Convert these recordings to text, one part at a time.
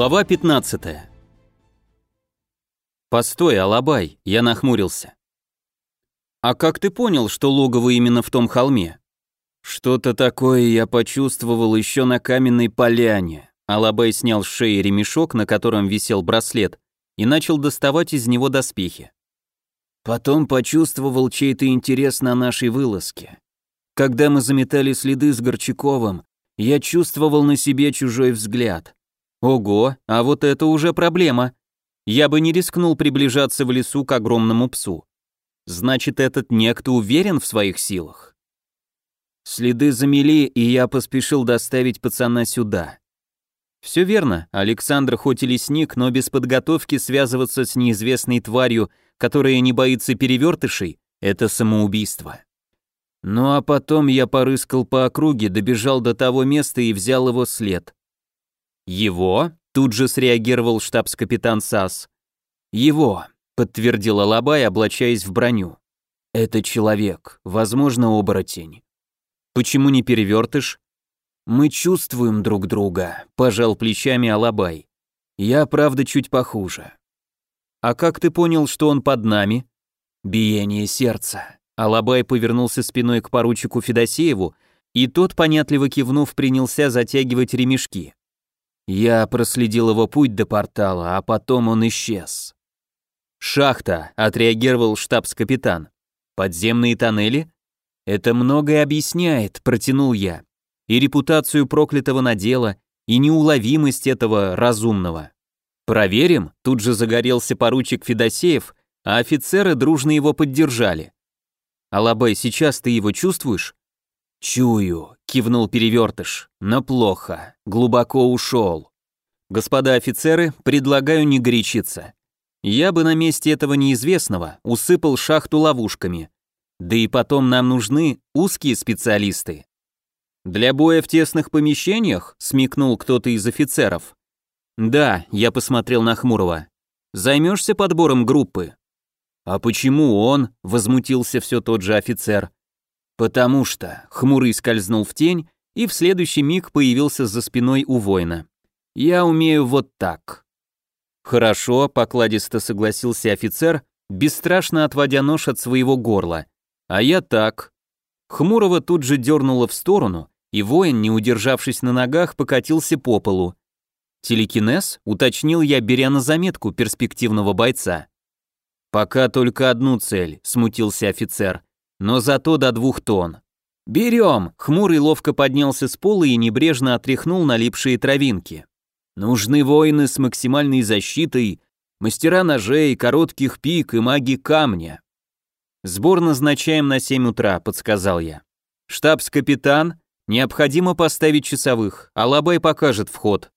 Глава 15. Постой, Алабай, я нахмурился. А как ты понял, что логово именно в том холме? Что-то такое я почувствовал еще на каменной поляне. Алабай снял с шеи ремешок, на котором висел браслет, и начал доставать из него доспехи. Потом почувствовал чей-то интерес на нашей вылазке. Когда мы заметали следы с Горчаковым, я чувствовал на себе чужой взгляд. Ого, а вот это уже проблема. Я бы не рискнул приближаться в лесу к огромному псу. Значит, этот некто уверен в своих силах. Следы замели, и я поспешил доставить пацана сюда. Все верно, Александр хоть и лесник, но без подготовки связываться с неизвестной тварью, которая не боится перевертышей, это самоубийство. Ну а потом я порыскал по округе, добежал до того места и взял его след. «Его?» — тут же среагировал штабс-капитан САС. «Его», — подтвердил Алабай, облачаясь в броню. «Это человек, возможно, оборотень». «Почему не перевертыш?» «Мы чувствуем друг друга», — пожал плечами Алабай. «Я, правда, чуть похуже». «А как ты понял, что он под нами?» «Биение сердца». Алабай повернулся спиной к поручику Федосееву, и тот, понятливо кивнув, принялся затягивать ремешки. Я проследил его путь до портала, а потом он исчез. «Шахта», — отреагировал штабс-капитан. «Подземные тоннели?» «Это многое объясняет», — протянул я. «И репутацию проклятого надела, и неуловимость этого разумного». «Проверим», — тут же загорелся поручик Федосеев, а офицеры дружно его поддержали. «Алабай, сейчас ты его чувствуешь?» «Чую», — кивнул перевертыш, — «но плохо, глубоко ушел». «Господа офицеры, предлагаю не горячиться. Я бы на месте этого неизвестного усыпал шахту ловушками. Да и потом нам нужны узкие специалисты». «Для боя в тесных помещениях?» — смекнул кто-то из офицеров. «Да», — я посмотрел на Хмурого. «Займешься подбором группы?» «А почему он?» — возмутился все тот же офицер. «Потому что...» — хмурый скользнул в тень и в следующий миг появился за спиной у воина. «Я умею вот так». «Хорошо», — покладисто согласился офицер, бесстрашно отводя нож от своего горла. «А я так». Хмурого тут же дернуло в сторону, и воин, не удержавшись на ногах, покатился по полу. «Телекинез?» — уточнил я, беря на заметку перспективного бойца. «Пока только одну цель», — смутился офицер но зато до двух тонн. «Берем!» — хмурый ловко поднялся с пола и небрежно отряхнул налипшие травинки. «Нужны воины с максимальной защитой, мастера ножей, коротких пик и маги камня». «Сбор назначаем на 7 утра», — подсказал я. «Штабс-капитан, необходимо поставить часовых, Алабай покажет вход».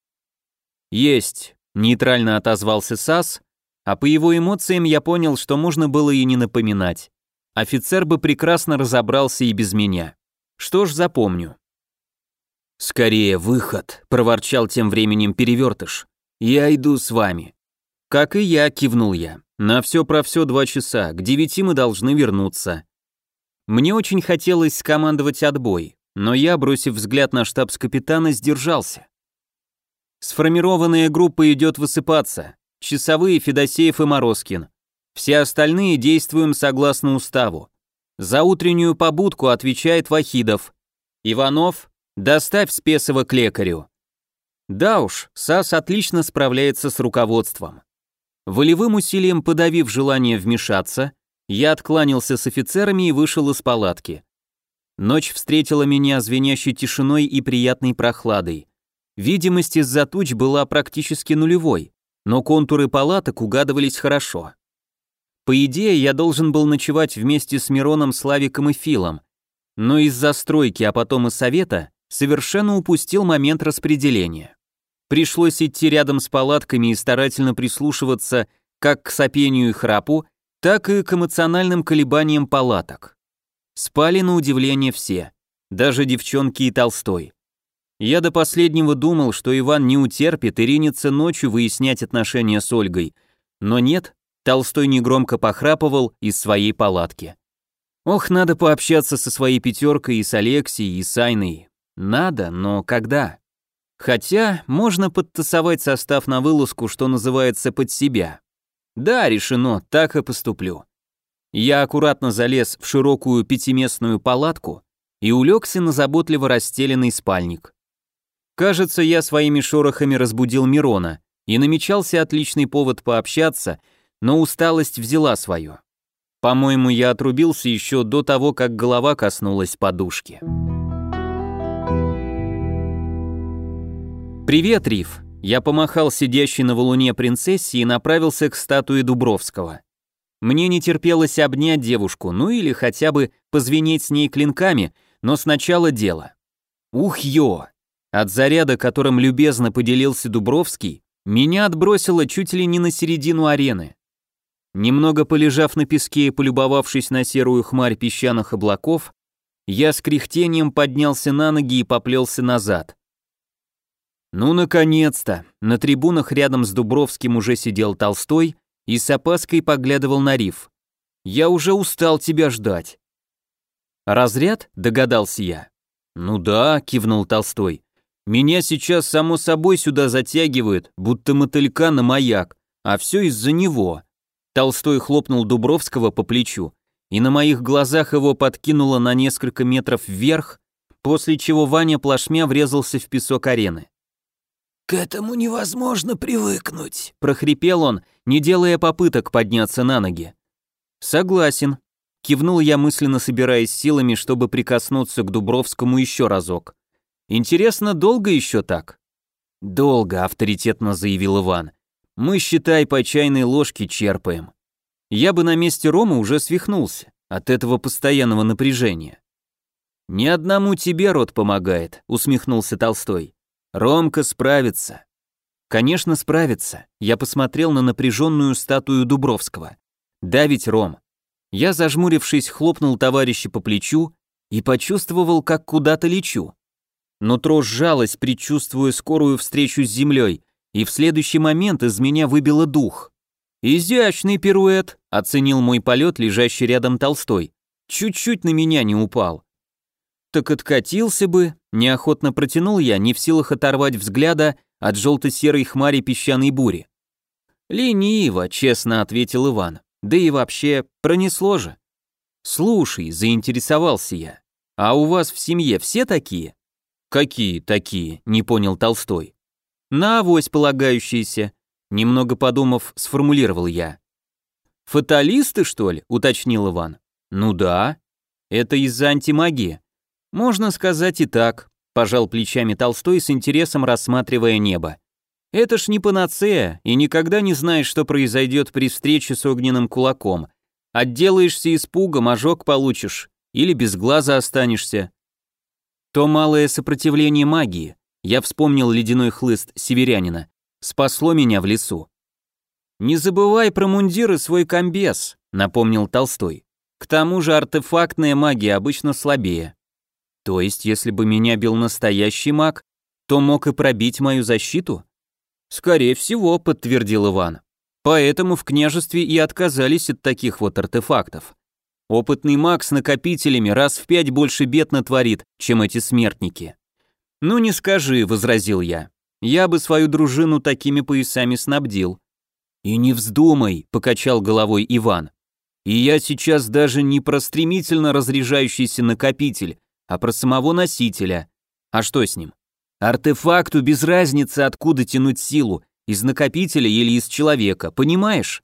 «Есть», — нейтрально отозвался САС, а по его эмоциям я понял, что можно было и не напоминать. Офицер бы прекрасно разобрался и без меня. Что ж запомню. «Скорее выход», — проворчал тем временем перевертыш. «Я иду с вами». «Как и я», — кивнул я. «На все про все два часа, к девяти мы должны вернуться». Мне очень хотелось скомандовать отбой, но я, бросив взгляд на штабс-капитана, сдержался. Сформированная группа идет высыпаться. Часовые Федосеев и Морозкин. Все остальные действуем согласно уставу. За утреннюю побудку отвечает Вахидов. Иванов, доставь Спесова к лекарю. Да уж, САС отлично справляется с руководством. Волевым усилием подавив желание вмешаться, я откланялся с офицерами и вышел из палатки. Ночь встретила меня звенящей тишиной и приятной прохладой. Видимость из-за туч была практически нулевой, но контуры палаток угадывались хорошо. По идее, я должен был ночевать вместе с Мироном, Славиком и Филом, но из-за стройки, а потом и совета, совершенно упустил момент распределения. Пришлось идти рядом с палатками и старательно прислушиваться как к сопению и храпу, так и к эмоциональным колебаниям палаток. Спали на удивление все, даже девчонки и Толстой. Я до последнего думал, что Иван не утерпит и ринется ночью выяснять отношения с Ольгой, но нет, Толстой негромко похрапывал из своей палатки. Ох, надо пообщаться со своей пятеркой и с Алексией, и с Айной. Надо, но когда? Хотя можно подтасовать состав на вылазку, что называется, под себя. Да, решено, так и поступлю. Я аккуратно залез в широкую пятиместную палатку и улегся на заботливо расстеленный спальник. Кажется, я своими шорохами разбудил Мирона, и намечался отличный повод пообщаться, но усталость взяла свое. По-моему, я отрубился еще до того, как голова коснулась подушки. «Привет, Риф!» Я помахал сидящей на валуне принцессе и направился к статуе Дубровского. Мне не терпелось обнять девушку, ну или хотя бы позвенеть с ней клинками, но сначала дело. Ух, ё! От заряда, которым любезно поделился Дубровский, меня отбросило чуть ли не на середину арены. Немного полежав на песке и полюбовавшись на серую хмарь песчаных облаков, я с кряхтением поднялся на ноги и поплелся назад. Ну, наконец-то! На трибунах рядом с Дубровским уже сидел Толстой и с опаской поглядывал на риф. «Я уже устал тебя ждать». «Разряд?» — догадался я. «Ну да», — кивнул Толстой. «Меня сейчас само собой сюда затягивают, будто мотылька на маяк, а все из-за него». Толстой хлопнул Дубровского по плечу, и на моих глазах его подкинуло на несколько метров вверх, после чего Ваня плашмя врезался в песок арены. «К этому невозможно привыкнуть», — прохрипел он, не делая попыток подняться на ноги. «Согласен», — кивнул я мысленно, собираясь силами, чтобы прикоснуться к Дубровскому еще разок. «Интересно, долго еще так?» «Долго», — авторитетно заявил Иван. Мы, считай, по чайной ложке черпаем. Я бы на месте Рома уже свихнулся от этого постоянного напряжения. «Ни одному тебе рот помогает», — усмехнулся Толстой. «Ромка справится». «Конечно, справится». Я посмотрел на напряженную статую Дубровского. «Да ведь, Ром». Я, зажмурившись, хлопнул товарища по плечу и почувствовал, как куда-то лечу. Нутро сжалось, предчувствуя скорую встречу с землей, и в следующий момент из меня выбило дух. «Изящный пируэт», — оценил мой полет, лежащий рядом Толстой. Чуть-чуть на меня не упал. Так откатился бы, неохотно протянул я, не в силах оторвать взгляда от желто-серой хмари песчаной бури. «Лениво», — честно ответил Иван. «Да и вообще, пронесло же». «Слушай», — заинтересовался я, — «а у вас в семье все такие?» «Какие такие?» — не понял Толстой. На авось полагающиеся, немного подумав, сформулировал я. Фаталисты, что ли? уточнил Иван. Ну да. Это из-за антимагии. Можно сказать и так, пожал плечами Толстой с интересом рассматривая небо. Это ж не панацея, и никогда не знаешь, что произойдет при встрече с огненным кулаком. Отделаешься испугом, ожог получишь, или без глаза останешься. То малое сопротивление магии, я вспомнил ледяной хлыст северянина. Спасло меня в лесу. «Не забывай про мундир и свой комбез», — напомнил Толстой. «К тому же артефактная магия обычно слабее. То есть, если бы меня бил настоящий маг, то мог и пробить мою защиту?» «Скорее всего», — подтвердил Иван. «Поэтому в княжестве и отказались от таких вот артефактов. Опытный маг с накопителями раз в пять больше бед натворит, чем эти смертники». «Ну не скажи», — возразил я. «Я бы свою дружину такими поясами снабдил». «И не вздумай», — покачал головой Иван. «И я сейчас даже не про стремительно разряжающийся накопитель, а про самого носителя. А что с ним? Артефакту без разницы, откуда тянуть силу, из накопителя или из человека, понимаешь?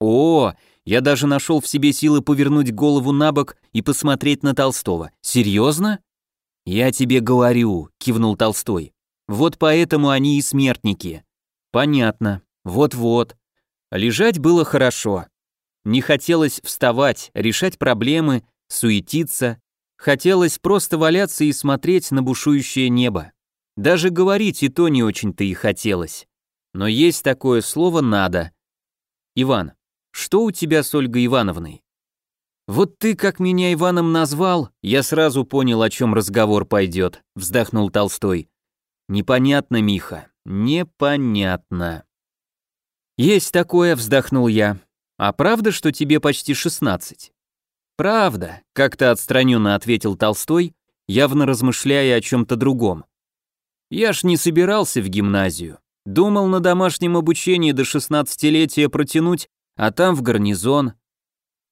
О, я даже нашел в себе силы повернуть голову на бок и посмотреть на Толстого. Серьезно? «Я тебе говорю», — кивнул Толстой. «Вот поэтому они и смертники». «Понятно. Вот-вот». Лежать было хорошо. Не хотелось вставать, решать проблемы, суетиться. Хотелось просто валяться и смотреть на бушующее небо. Даже говорить и то не очень-то и хотелось. Но есть такое слово «надо». «Иван, что у тебя с Ольгой Ивановной?» «Вот ты как меня Иваном назвал, я сразу понял, о чем разговор пойдет», — вздохнул Толстой. «Непонятно, Миха, непонятно». «Есть такое», — вздохнул я. «А правда, что тебе почти шестнадцать?» «Правда», — как-то отстраненно ответил Толстой, явно размышляя о чем-то другом. Я ж не собирался в гимназию. Думал на домашнем обучении до шестнадцатилетия протянуть, а там в гарнизон.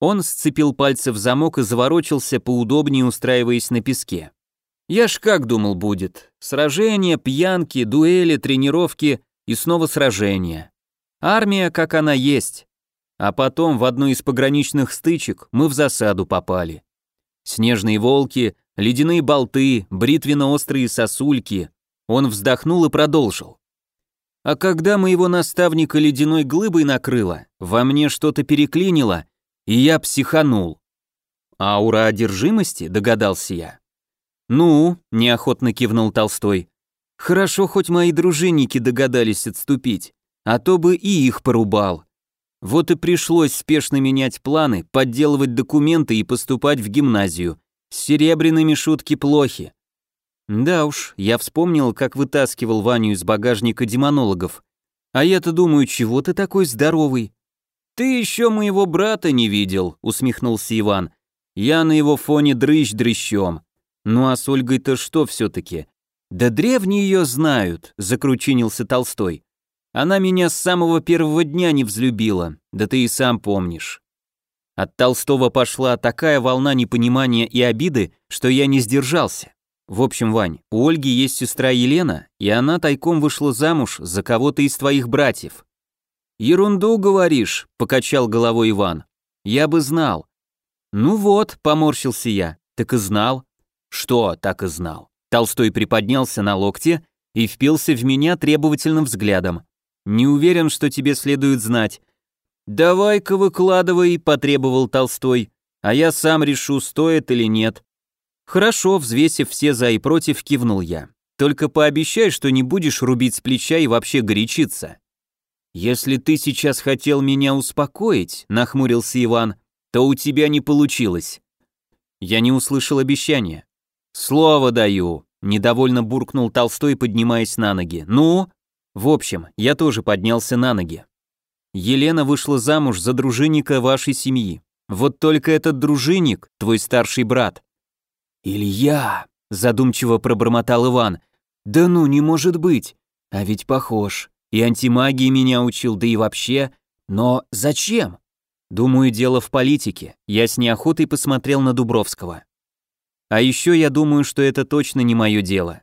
Он сцепил пальцы в замок и заворочился, поудобнее устраиваясь на песке. Я ж как думал будет? Сражения, пьянки, дуэли, тренировки и снова сражения. Армия, как она есть. А потом в одну из пограничных стычек мы в засаду попали. Снежные волки, ледяные болты, бритвенно-острые сосульки. Он вздохнул и продолжил. А когда моего наставника ледяной глыбой накрыло, во мне что-то переклинило, и я психанул. «Аура одержимости?» — догадался я. «Ну», — неохотно кивнул Толстой, — «хорошо, хоть мои дружинники догадались отступить, а то бы и их порубал. Вот и пришлось спешно менять планы, подделывать документы и поступать в гимназию. С серебряными шутки плохи. Да уж, я вспомнил, как вытаскивал Ваню из багажника демонологов. А я-то думаю, чего ты такой здоровый? Ты еще моего брата не видел, усмехнулся Иван. Я на его фоне дрыщ дрыщом. Ну а с Ольгой-то что все-таки? Да древние ее знают, закручинился Толстой. Она меня с самого первого дня не взлюбила, да ты и сам помнишь. От Толстого пошла такая волна непонимания и обиды, что я не сдержался. В общем, Вань, у Ольги есть сестра Елена, и она тайком вышла замуж за кого-то из твоих братьев. Ерунду говоришь, покачал головой Иван. Я бы знал. Ну вот, поморщился я. Так и знал. Что, так и знал. Толстой приподнялся на локте и впился в меня требовательным взглядом. Не уверен, что тебе следует знать. Давай-ка выкладывай, потребовал Толстой, а я сам решу, стоит или нет. «Хорошо», взвесив все за и против, кивнул я. «Только пообещай, что не будешь рубить с плеча и вообще горячиться». «Если ты сейчас хотел меня успокоить», — нахмурился Иван, — «то у тебя не получилось». Я не услышал обещания. «Слово даю», — недовольно буркнул Толстой, поднимаясь на ноги. «Ну?» В общем, я тоже поднялся на ноги. Елена вышла замуж за дружинника вашей семьи. Вот только этот дружинник, твой старший брат, «Илья!» — задумчиво пробормотал Иван. «Да ну, не может быть! А ведь похож. И антимагии меня учил, да и вообще. Но зачем?» «Думаю, дело в политике. Я с неохотой посмотрел на Дубровского. А еще я думаю, что это точно не мое дело».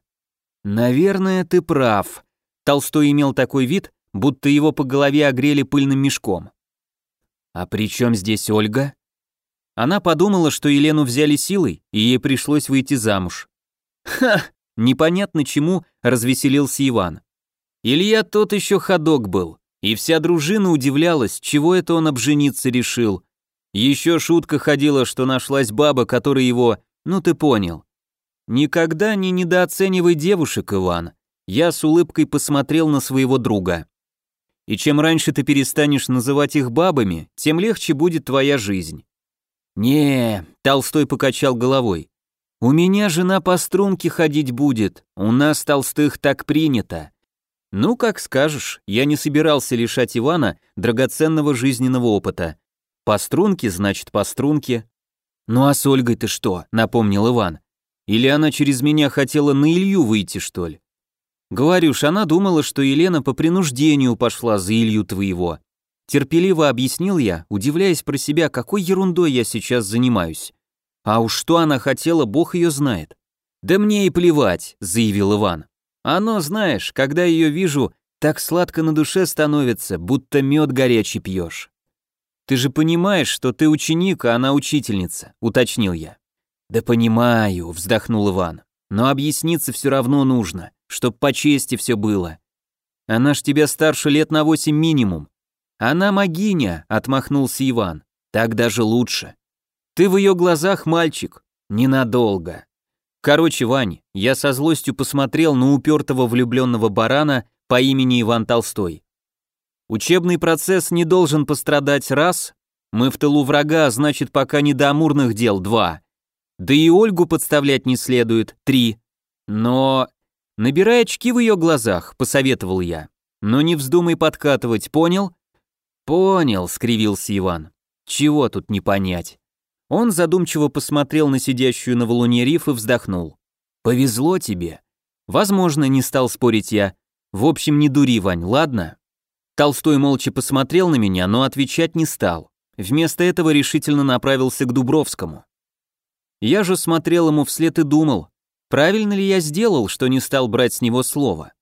«Наверное, ты прав». Толстой имел такой вид, будто его по голове огрели пыльным мешком. «А при чем здесь Ольга?» Она подумала, что Елену взяли силой, и ей пришлось выйти замуж. Ха! Непонятно чему развеселился Иван. Илья тот еще ходок был, и вся дружина удивлялась, чего это он обжениться решил. Еще шутка ходила, что нашлась баба, которая его, ну ты понял. Никогда не недооценивай девушек, Иван. Я с улыбкой посмотрел на своего друга. И чем раньше ты перестанешь называть их бабами, тем легче будет твоя жизнь. «Не», — Толстой покачал головой. «У меня жена по струнке ходить будет, у нас толстых так принято». «Ну, как скажешь, я не собирался лишать Ивана драгоценного жизненного опыта. По струнке, значит, по струнке». «Ну а с Ольгой ты что?» — напомнил Иван. «Или она через меня хотела на Илью выйти, что ли?» «Говорюш, она думала, что Елена по принуждению пошла за Илью твоего. Терпеливо объяснил я, удивляясь про себя, какой ерундой я сейчас занимаюсь. А уж что она хотела, бог ее знает. «Да мне и плевать», — заявил Иван. «Оно, знаешь, когда ее вижу, так сладко на душе становится, будто мед горячий пьешь». «Ты же понимаешь, что ты ученик, а она учительница», — уточнил я. «Да понимаю», — вздохнул Иван. «Но объясниться все равно нужно, чтоб по чести все было. Она ж тебя старше лет на восемь минимум. «Она могиня», — отмахнулся Иван. «Так даже лучше. Ты в ее глазах мальчик. Ненадолго». Короче, Вань, я со злостью посмотрел на упертого влюбленного барана по имени Иван Толстой. Учебный процесс не должен пострадать раз, мы в тылу врага, значит, пока не до амурных дел два. Да и Ольгу подставлять не следует три. Но... Набирай очки в ее глазах, посоветовал я. Но не вздумай подкатывать, понял? «Понял», — скривился Иван. «Чего тут не понять?» Он задумчиво посмотрел на сидящую на валуне риф и вздохнул. «Повезло тебе. Возможно, не стал спорить я. В общем, не дури, Вань, ладно? Толстой молча посмотрел на меня, но отвечать не стал. Вместо этого решительно направился к Дубровскому. Я же смотрел ему вслед и думал, правильно ли я сделал, что не стал брать с него слово.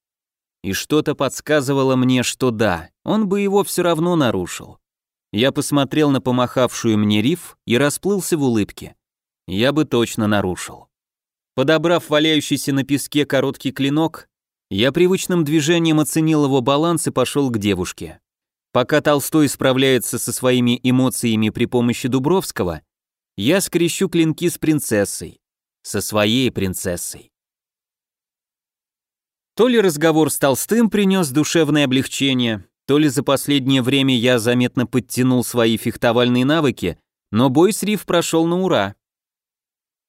И что-то подсказывало мне, что да, он бы его все равно нарушил. Я посмотрел на помахавшую мне риф и расплылся в улыбке. Я бы точно нарушил. Подобрав валяющийся на песке короткий клинок, я привычным движением оценил его баланс и пошел к девушке. Пока Толстой справляется со своими эмоциями при помощи Дубровского, я скрещу клинки с принцессой. Со своей принцессой. То ли разговор с Толстым принес душевное облегчение, то ли за последнее время я заметно подтянул свои фехтовальные навыки, но бой с Риф прошел на ура.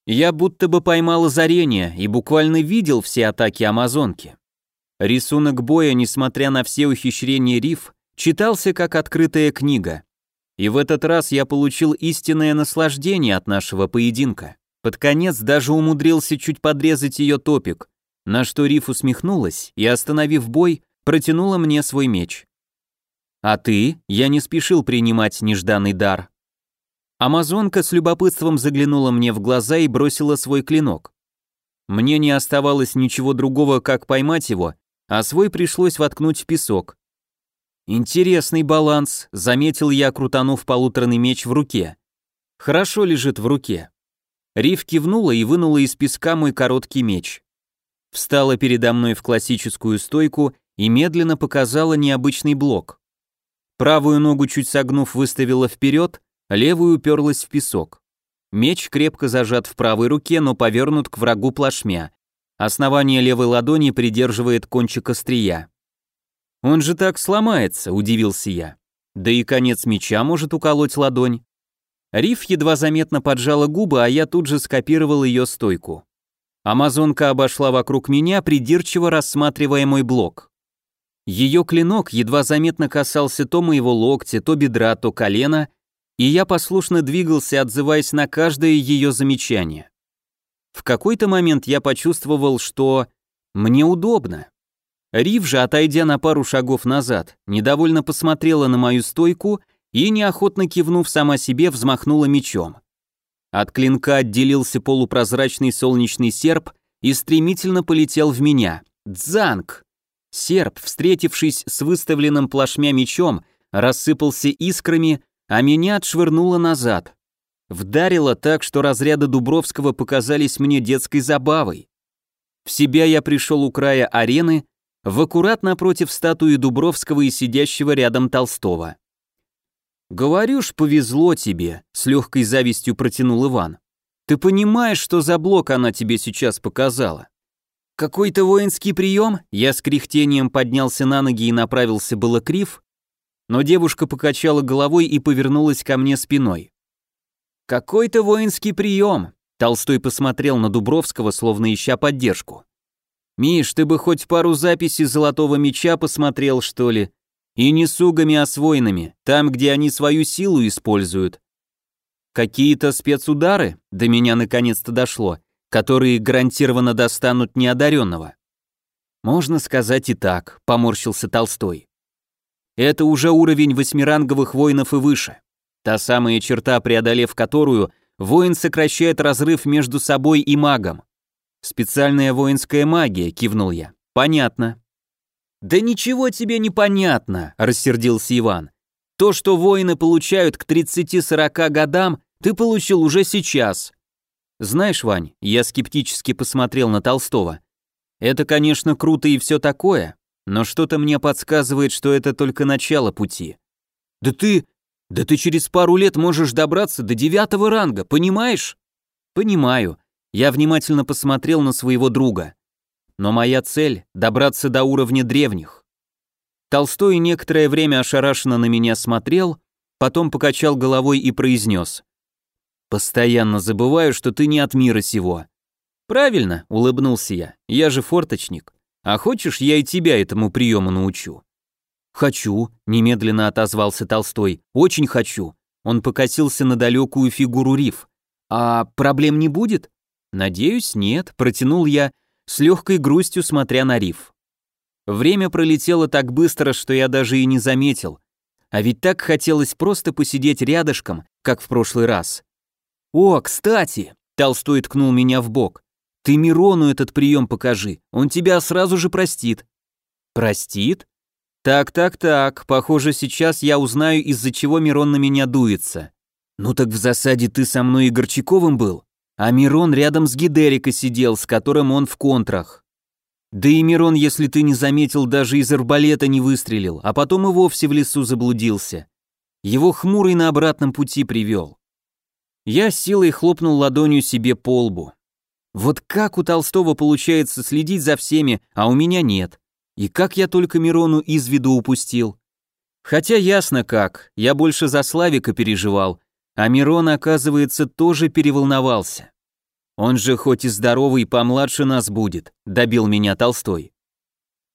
Я будто бы поймал озарение и буквально видел все атаки Амазонки. Рисунок боя, несмотря на все ухищрения Риф, читался как открытая книга. И в этот раз я получил истинное наслаждение от нашего поединка. Под конец даже умудрился чуть подрезать ее топик, на что Риф усмехнулась и, остановив бой, протянула мне свой меч. А ты? Я не спешил принимать нежданный дар. Амазонка с любопытством заглянула мне в глаза и бросила свой клинок. Мне не оставалось ничего другого, как поймать его а свой пришлось воткнуть в песок. Интересный баланс, заметил я, крутанув полуторный меч в руке. Хорошо лежит в руке. Рив кивнула и вынула из песка мой короткий меч. Встала передо мной в классическую стойку и медленно показала необычный блок. Правую ногу чуть согнув выставила вперед, левую уперлась в песок. Меч крепко зажат в правой руке, но повернут к врагу плашмя. Основание левой ладони придерживает кончик острия. «Он же так сломается», — удивился я. «Да и конец меча может уколоть ладонь». Риф едва заметно поджала губы, а я тут же скопировал ее стойку. Амазонка обошла вокруг меня, придирчиво рассматривая мой блок. Ее клинок едва заметно касался то моего локтя, то бедра, то колена, и я послушно двигался, отзываясь на каждое ее замечание. В какой-то момент я почувствовал, что мне удобно. Рив же, отойдя на пару шагов назад, недовольно посмотрела на мою стойку и, неохотно кивнув сама себе, взмахнула мечом. От клинка отделился полупрозрачный солнечный серп и стремительно полетел в меня. Дзанг! Серп, встретившись с выставленным плашмя мечом, рассыпался искрами, а меня отшвырнуло назад. Вдарило так, что разряды Дубровского показались мне детской забавой. В себя я пришел у края арены, в аккурат напротив статуи Дубровского и сидящего рядом Толстого. «Говорю ж, повезло тебе», — с легкой завистью протянул Иван. «Ты понимаешь, что за блок она тебе сейчас показала?» «Какой-то воинский прием?» Я с кряхтением поднялся на ноги и направился было крив, но девушка покачала головой и повернулась ко мне спиной. «Какой-то воинский прием!» Толстой посмотрел на Дубровского, словно ища поддержку. «Миш, ты бы хоть пару записей Золотого Меча посмотрел, что ли? И не сугами освоенными, там, где они свою силу используют. Какие-то спецудары, до меня наконец-то дошло, которые гарантированно достанут неодаренного. Можно сказать и так, поморщился Толстой. Это уже уровень восьмиранговых воинов и выше. Та самая черта, преодолев которую, воин сокращает разрыв между собой и магом. Специальная воинская магия, кивнул я. Понятно. Да ничего тебе не понятно, рассердился Иван. То, что воины получают к 30-40 годам, ты получил уже сейчас. Знаешь, Вань, я скептически посмотрел на Толстого. Это, конечно, круто и все такое, но что-то мне подсказывает, что это только начало пути. Да ты, да ты через пару лет можешь добраться до девятого ранга, понимаешь? Понимаю. Я внимательно посмотрел на своего друга. Но моя цель — добраться до уровня древних. Толстой некоторое время ошарашенно на меня смотрел, потом покачал головой и произнес. «Постоянно забываю, что ты не от мира сего». «Правильно», — улыбнулся я, — «я же форточник. А хочешь, я и тебя этому приему научу?» «Хочу», — немедленно отозвался Толстой, — «очень хочу». Он покосился на далекую фигуру риф. «А проблем не будет?» «Надеюсь, нет», — протянул я, с легкой грустью смотря на риф. Время пролетело так быстро, что я даже и не заметил. А ведь так хотелось просто посидеть рядышком, как в прошлый раз. «О, кстати!» — Толстой ткнул меня в бок. «Ты Мирону этот прием покажи, он тебя сразу же простит». «Простит?» «Так-так-так, похоже, сейчас я узнаю, из-за чего Мирон на меня дуется». «Ну так в засаде ты со мной и Горчаковым был?» А Мирон рядом с Гидерика сидел, с которым он в контрах. Да и Мирон, если ты не заметил, даже из арбалета не выстрелил, а потом и вовсе в лесу заблудился. Его хмурый на обратном пути привел. Я силой хлопнул ладонью себе по лбу. Вот как у Толстого получается следить за всеми, а у меня нет? И как я только Мирону из виду упустил? Хотя ясно как, я больше за Славика переживал, а Мирон, оказывается, тоже переволновался. Он же хоть и здоровый, помладше нас будет, добил меня Толстой.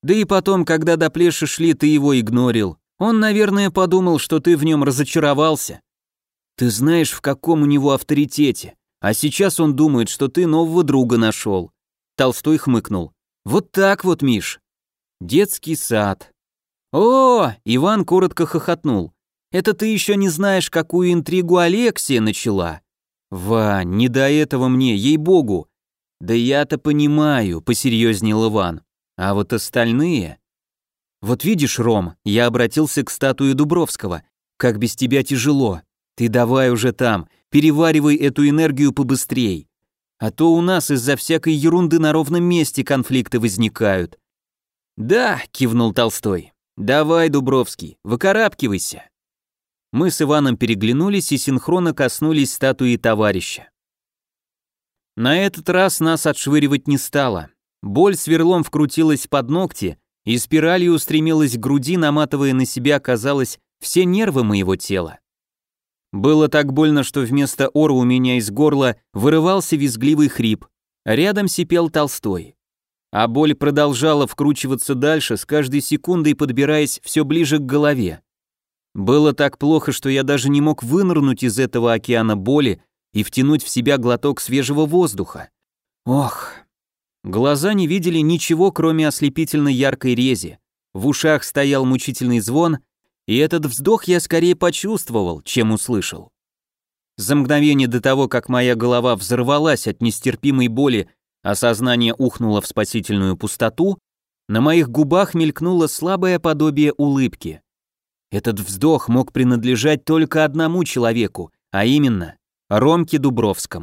Да и потом, когда до плеши шли, ты его игнорил. Он, наверное, подумал, что ты в нем разочаровался. Ты знаешь, в каком у него авторитете. А сейчас он думает, что ты нового друга нашел. Толстой хмыкнул. Вот так вот, Миш. Детский сад. О, Иван коротко хохотнул. Это ты еще не знаешь, какую интригу Алексия начала. Вань, не до этого мне, ей-богу. Да я-то понимаю, посерьезнел Иван. А вот остальные... Вот видишь, Ром, я обратился к статуе Дубровского. Как без тебя тяжело. Ты давай уже там, переваривай эту энергию побыстрей. А то у нас из-за всякой ерунды на ровном месте конфликты возникают. Да, кивнул Толстой. Давай, Дубровский, выкарабкивайся. Мы с Иваном переглянулись и синхронно коснулись статуи товарища. На этот раз нас отшвыривать не стало. Боль сверлом вкрутилась под ногти, и спиралью устремилась к груди, наматывая на себя, казалось, все нервы моего тела. Было так больно, что вместо ора у меня из горла вырывался визгливый хрип. Рядом сипел Толстой. А боль продолжала вкручиваться дальше, с каждой секундой подбираясь все ближе к голове. Было так плохо, что я даже не мог вынырнуть из этого океана боли и втянуть в себя глоток свежего воздуха. Ох. Глаза не видели ничего, кроме ослепительно яркой рези. В ушах стоял мучительный звон, и этот вздох я скорее почувствовал, чем услышал. За мгновение до того, как моя голова взорвалась от нестерпимой боли, а сознание ухнуло в спасительную пустоту, на моих губах мелькнуло слабое подобие улыбки. Этот вздох мог принадлежать только одному человеку, а именно Ромке Дубровскому.